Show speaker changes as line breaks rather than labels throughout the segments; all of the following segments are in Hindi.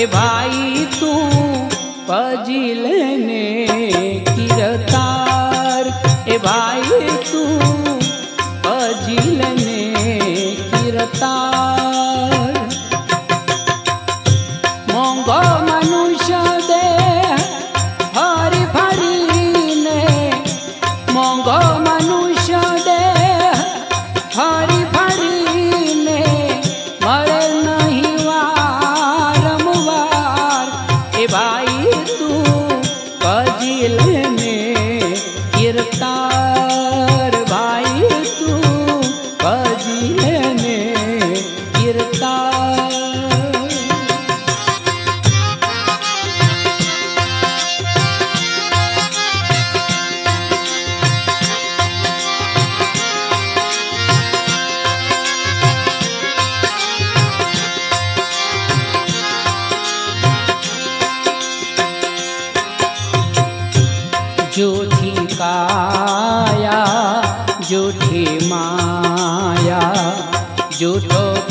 ए भाई तू पजिलने की रतार ए भाई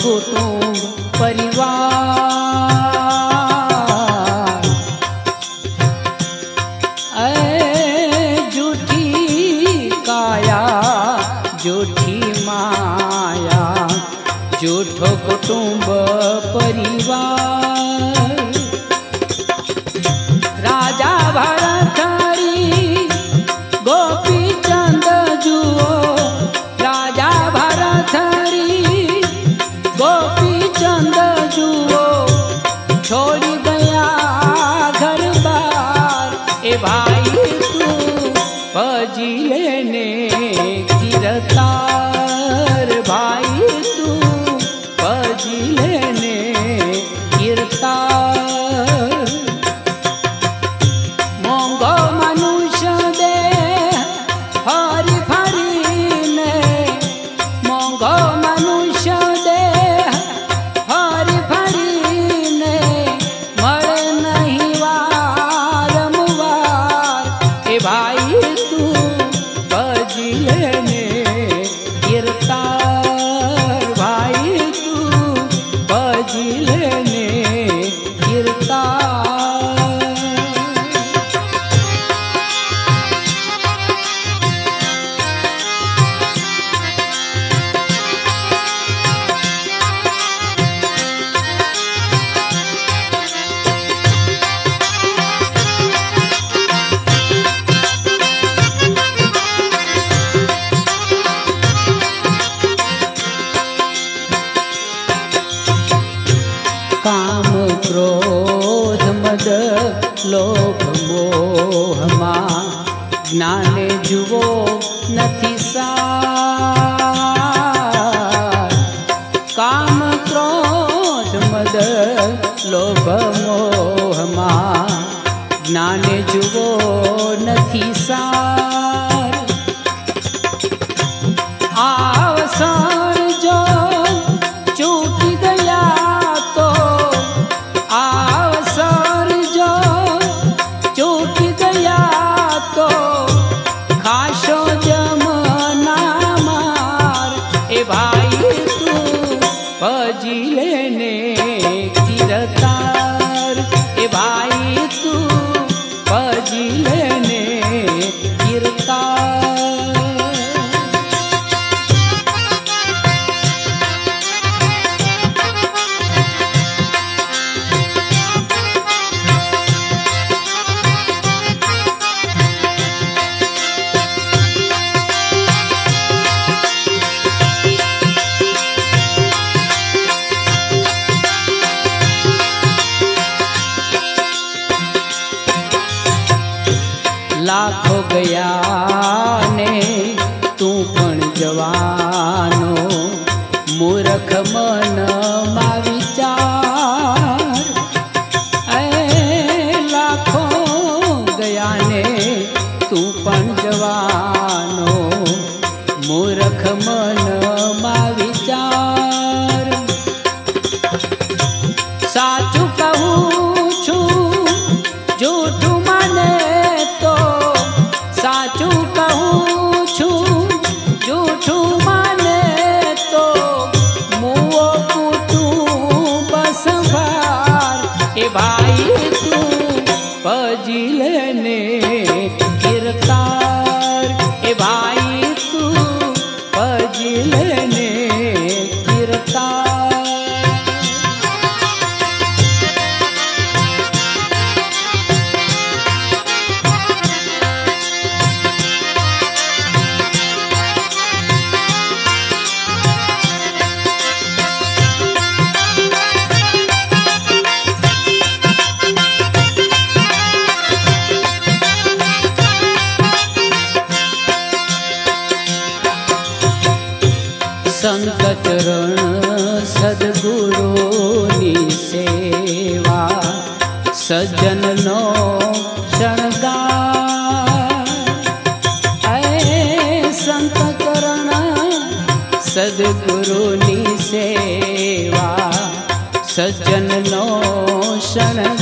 कुटुंब परिवार। झूठी काया झूठी माया झूठो कुटुंब परिवार। राजा भरथरी गोपी चंद जुओ, राजा भरथरी গো લાખો ગયા તું પણ જવાનો. મૂર્ખ મનમાં વિચાર લાખો ગયા ને તું પણ જવાનો. મૂર્ખ મનમાં ने गिरतार ए भाई। संत चरण सदगुरुनी सेवा, सज्जन नो शणगार ऐ संत चरण सदगुरुनी सेवा, सज्जन नो शरण